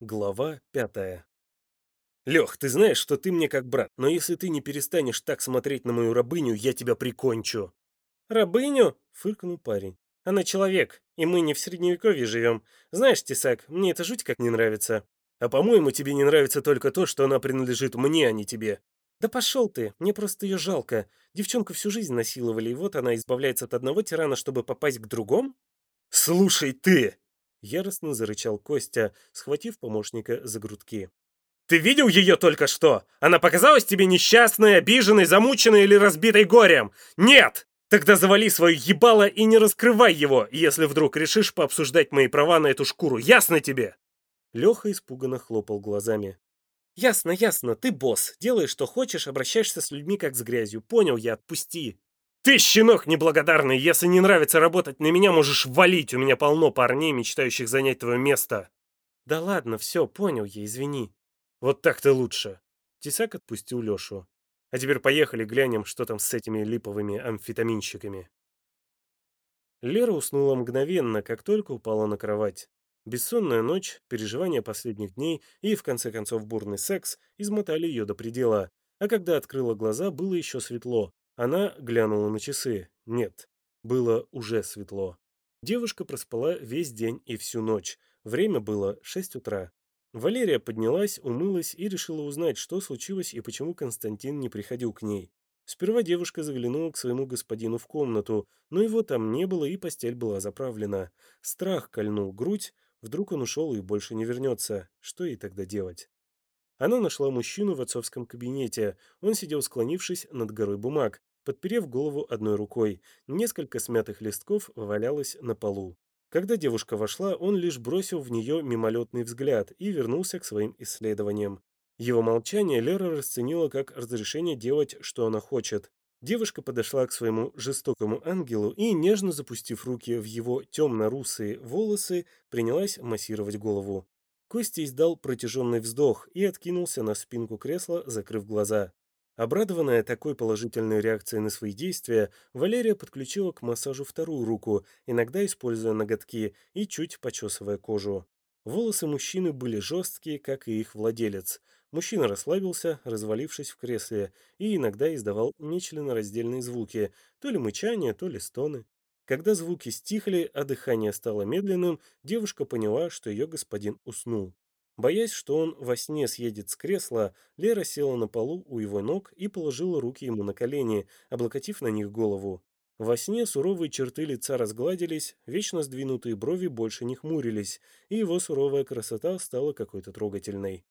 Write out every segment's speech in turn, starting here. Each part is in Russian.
Глава пятая. Лех, ты знаешь, что ты мне как брат, но если ты не перестанешь так смотреть на мою рабыню, я тебя прикончу. Рабыню? Фыркнул парень. Она человек, и мы не в средневековье живем. Знаешь, Тесак, мне это жуть как не нравится. А по-моему, тебе не нравится только то, что она принадлежит мне, а не тебе. Да пошел ты, мне просто ее жалко. Девчонку всю жизнь насиловали, и вот она избавляется от одного тирана, чтобы попасть к другому? Слушай ты! Яростно зарычал Костя, схватив помощника за грудки. «Ты видел ее только что? Она показалась тебе несчастной, обиженной, замученной или разбитой горем? Нет! Тогда завали свое ебало и не раскрывай его, если вдруг решишь пообсуждать мои права на эту шкуру. Ясно тебе?» Леха испуганно хлопал глазами. «Ясно, ясно, ты босс. Делаешь, что хочешь, обращаешься с людьми, как с грязью. Понял я, отпусти». «Ты, щенок неблагодарный, если не нравится работать на меня, можешь валить, у меня полно парней, мечтающих занять твое место!» «Да ладно, все, понял я, извини». «Вот так-то лучше!» Тесак отпустил Лешу. «А теперь поехали глянем, что там с этими липовыми амфетаминщиками». Лера уснула мгновенно, как только упала на кровать. Бессонная ночь, переживания последних дней и, в конце концов, бурный секс измотали ее до предела. А когда открыла глаза, было еще светло, она глянула на часы. Нет, было уже светло. Девушка проспала весь день и всю ночь. Время было 6 утра. Валерия поднялась, умылась и решила узнать, что случилось и почему Константин не приходил к ней. Сперва девушка заглянула к своему господину в комнату, но его там не было и постель была заправлена. Страх кольнул грудь, вдруг он ушел и больше не вернется. Что ей тогда делать? Она нашла мужчину в отцовском кабинете. Он сидел склонившись над горой бумаг подперев голову одной рукой. Несколько смятых листков валялось на полу. Когда девушка вошла, он лишь бросил в нее мимолетный взгляд и вернулся к своим исследованиям. Его молчание Лера расценила как разрешение делать, что она хочет. Девушка подошла к своему жестокому ангелу и, нежно запустив руки в его темно-русые волосы, принялась массировать голову. Костя издал протяженный вздох и откинулся на спинку кресла, закрыв глаза. Обрадованная такой положительной реакцией на свои действия, Валерия подключила к массажу вторую руку, иногда используя ноготки и чуть почесывая кожу. Волосы мужчины были жесткие, как и их владелец. Мужчина расслабился, развалившись в кресле, и иногда издавал нечленораздельные звуки, то ли мычание, то ли стоны. Когда звуки стихли, а дыхание стало медленным, девушка поняла, что ее господин уснул. Боясь, что он во сне съедет с кресла, Лера села на полу у его ног и положила руки ему на колени, облокотив на них голову. Во сне суровые черты лица разгладились, вечно сдвинутые брови больше не хмурились, и его суровая красота стала какой-то трогательной.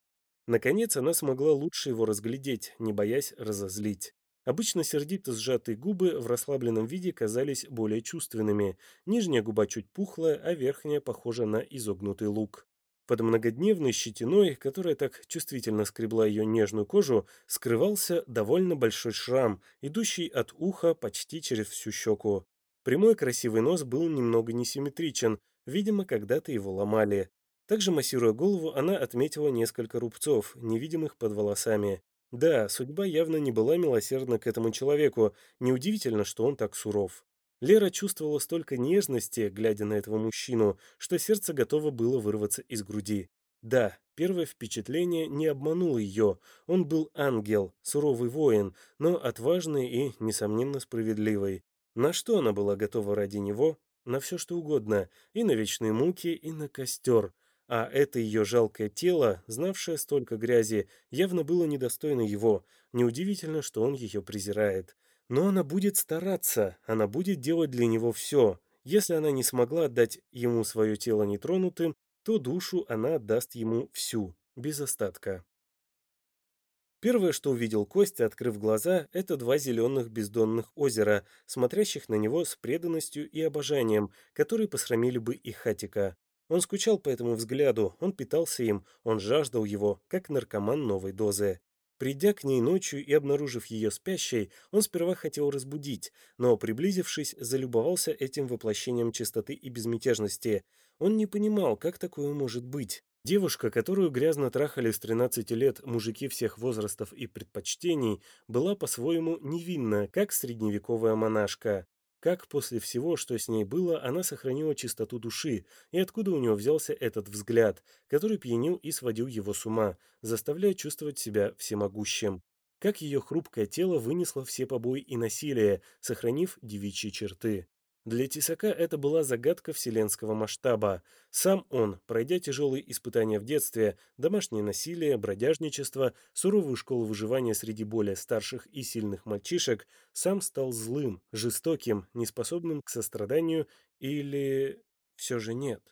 Наконец она смогла лучше его разглядеть, не боясь разозлить. Обычно сердито сжатые губы в расслабленном виде казались более чувственными, нижняя губа чуть пухлая, а верхняя похожа на изогнутый лук. Под многодневной щетиной, которая так чувствительно скребла ее нежную кожу, скрывался довольно большой шрам, идущий от уха почти через всю щеку. Прямой красивый нос был немного несимметричен, видимо, когда-то его ломали. Также, массируя голову, она отметила несколько рубцов, невидимых под волосами. Да, судьба явно не была милосердна к этому человеку, неудивительно, что он так суров. Лера чувствовала столько нежности, глядя на этого мужчину, что сердце готово было вырваться из груди. Да, первое впечатление не обмануло ее. Он был ангел, суровый воин, но отважный и, несомненно, справедливый. На что она была готова ради него? На все что угодно. И на вечные муки, и на костер. А это ее жалкое тело, знавшее столько грязи, явно было недостойно его. Неудивительно, что он ее презирает. Но она будет стараться, она будет делать для него все. Если она не смогла отдать ему свое тело нетронутым, то душу она отдаст ему всю, без остатка. Первое, что увидел Костя, открыв глаза, это два зеленых бездонных озера, смотрящих на него с преданностью и обожанием, которые посрамили бы и Хатика. Он скучал по этому взгляду, он питался им, он жаждал его, как наркоман новой дозы. Придя к ней ночью и обнаружив ее спящей, он сперва хотел разбудить, но, приблизившись, залюбовался этим воплощением чистоты и безмятежности. Он не понимал, как такое может быть. Девушка, которую грязно трахали с 13 лет мужики всех возрастов и предпочтений, была по-своему невинна, как средневековая монашка. Как после всего, что с ней было, она сохранила чистоту души, и откуда у него взялся этот взгляд, который пьянил и сводил его с ума, заставляя чувствовать себя всемогущим. Как ее хрупкое тело вынесло все побои и насилие, сохранив девичьи черты. Для Тесака это была загадка вселенского масштаба. Сам он, пройдя тяжелые испытания в детстве, домашнее насилие, бродяжничество, суровую школу выживания среди более старших и сильных мальчишек, сам стал злым, жестоким, неспособным к состраданию или... все же нет.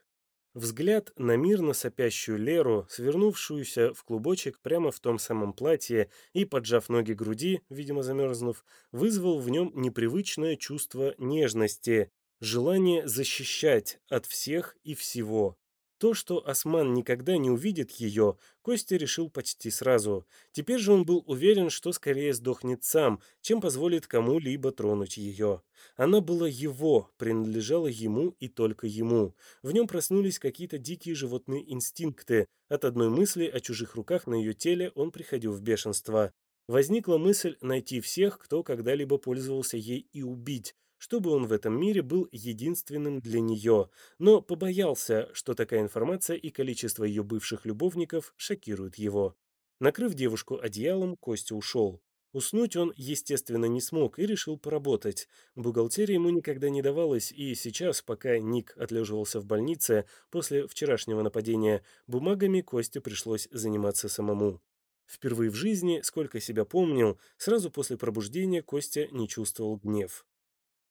Взгляд на мирно сопящую Леру, свернувшуюся в клубочек прямо в том самом платье и, поджав ноги груди, видимо замерзнув, вызвал в нем непривычное чувство нежности, желание защищать от всех и всего. То, что Осман никогда не увидит ее, Костя решил почти сразу. Теперь же он был уверен, что скорее сдохнет сам, чем позволит кому-либо тронуть ее. Она была его, принадлежала ему и только ему. В нем проснулись какие-то дикие животные инстинкты. От одной мысли о чужих руках на ее теле он приходил в бешенство. Возникла мысль найти всех, кто когда-либо пользовался ей и убить, чтобы он в этом мире был единственным для нее, но побоялся, что такая информация и количество ее бывших любовников шокируют его. Накрыв девушку одеялом, Костя ушел. Уснуть он, естественно, не смог и решил поработать. Бухгалтерия ему никогда не давалась, и сейчас, пока Ник отлеживался в больнице после вчерашнего нападения, бумагами Косте пришлось заниматься самому. Впервые в жизни, сколько себя помнил, сразу после пробуждения Костя не чувствовал гнев.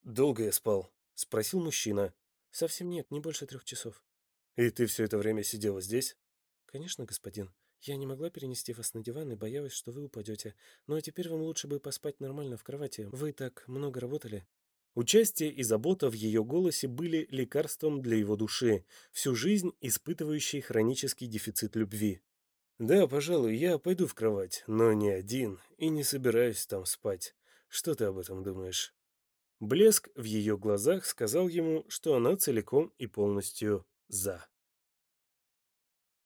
«Долго я спал?» — спросил мужчина. «Совсем нет, не больше трех часов». «И ты все это время сидела здесь?» «Конечно, господин. Я не могла перенести вас на диван и боялась, что вы упадете. Но теперь вам лучше бы поспать нормально в кровати. Вы так много работали». Участие и забота в ее голосе были лекарством для его души, всю жизнь испытывающей хронический дефицит любви. «Да, пожалуй, я пойду в кровать, но не один, и не собираюсь там спать. Что ты об этом думаешь?» Блеск в ее глазах сказал ему, что она целиком и полностью «за».